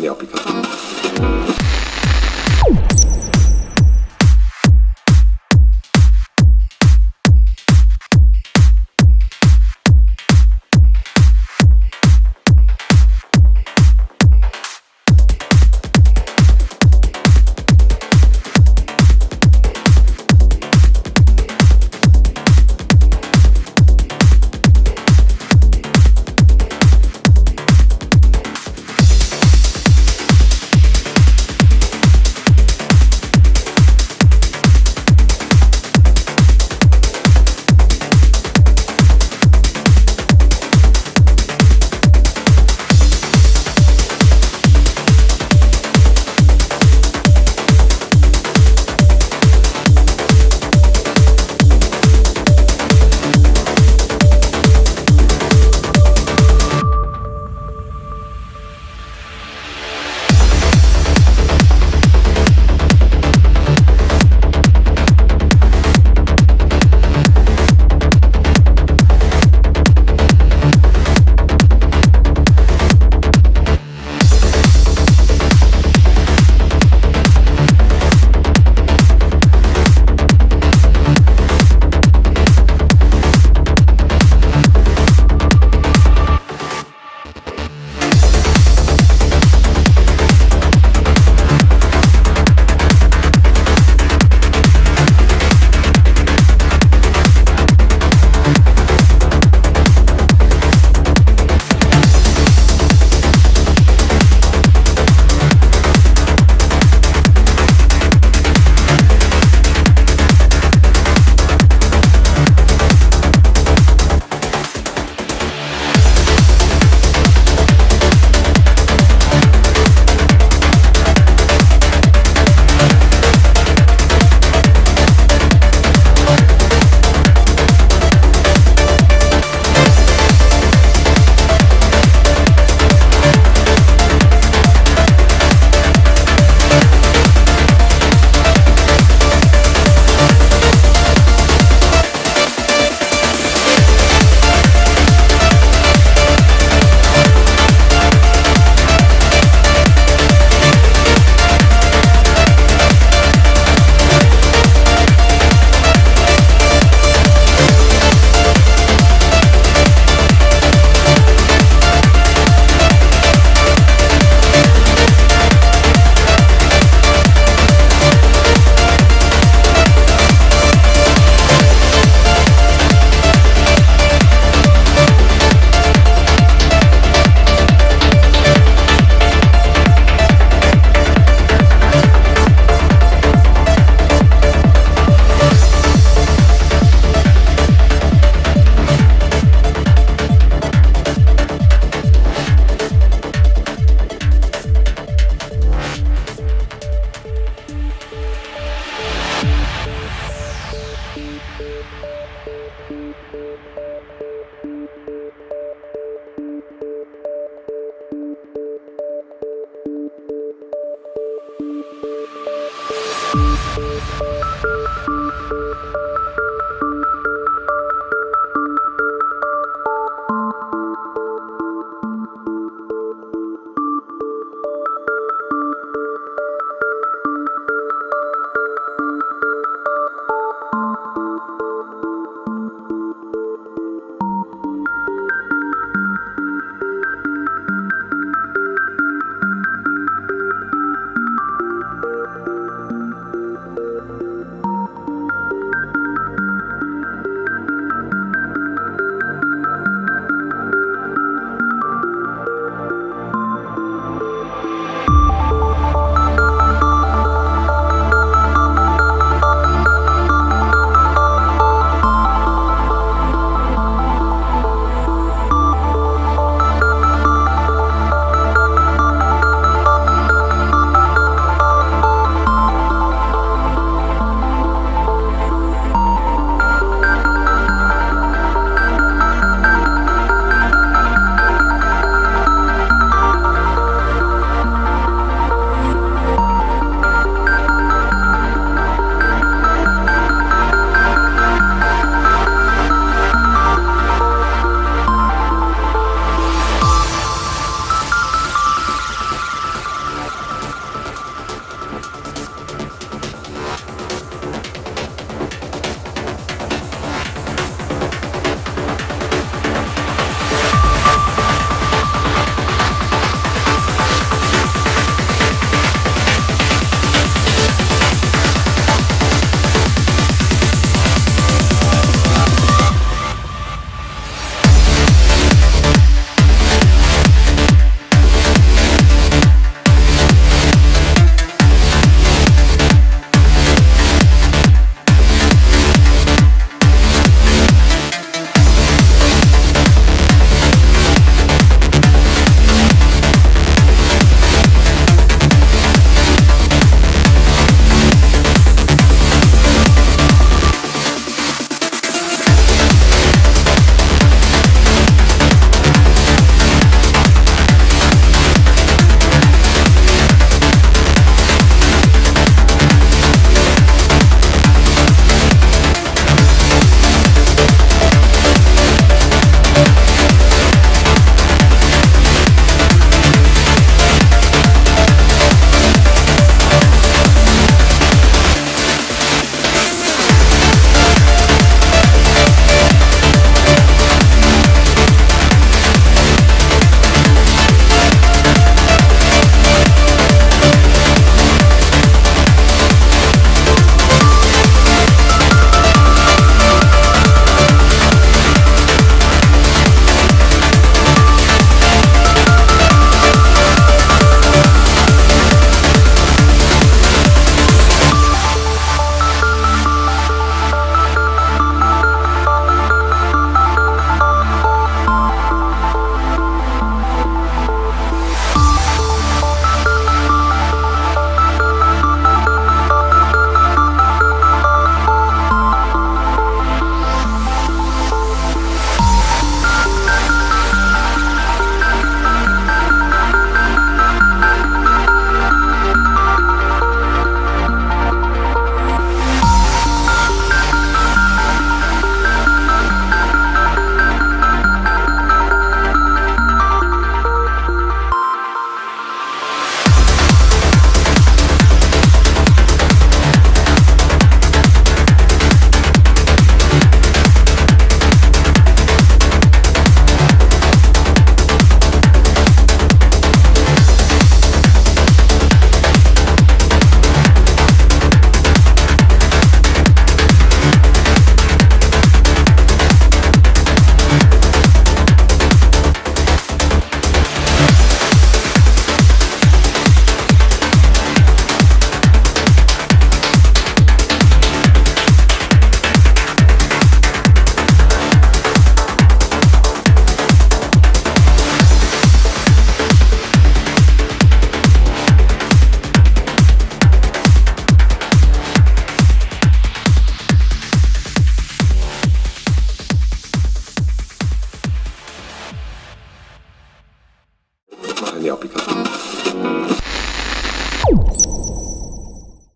Daniel Picado.